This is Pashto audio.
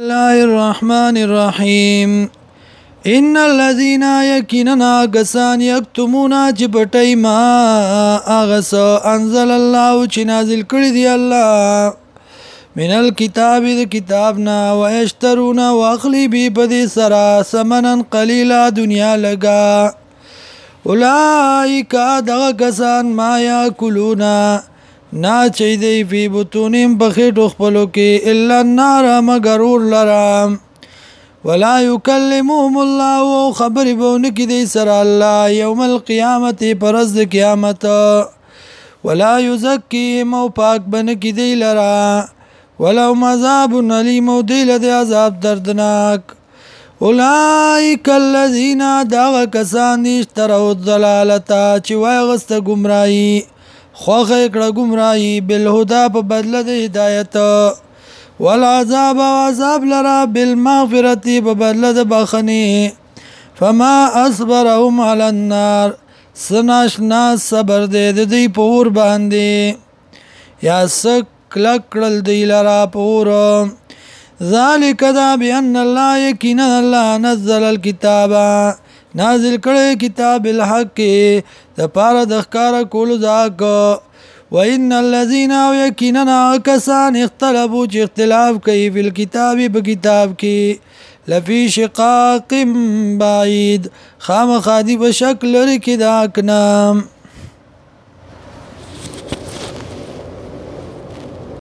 الله الرحمن الرحیم ان الذين يكننا غسان يكتمون جبټي ما اغس انزل الله چې نازل کړی دی الله من الكتاب د کتابنا ويشترون واخلي به بدي سرا سمنن قليلا دنیا لگا اولئک دغه غسان ما ياكلونا نا چي دی په بتونیم بخېټو خپلو کې الا النار مغرور لرام ولا يكلمهم الله خبر بون کې دی سره الله يوم القيامه پرز قیامت ولا يزكيهم او پاک بن کې دی لرا ولهم عذاب اليم او دی له عذاب دردناک اولائک الذین داغ کسان دي اشتروا الضلالتا چې وای غسته گمراهي خوغه کړه گمراهي بالهدى په بدله د هدایت والعذاب عذاب لرا بالمغفرة په بدله د بخني فما اصبرهم على النار سناشنا صبر دې د دې پور باندې یا سک کلکړل دی لرا پور ذالک دا بان الله یقینا الله نزل الكتابه نازل کړي کتاب الحق د پاره د ښکارا کول ځاک وان الذين يكننا كسان اختلفوا چې اختلاف کوي په کتاب په کتاب کې لفي شقاق بعيد خامخادي په شکل لري کې دا کنام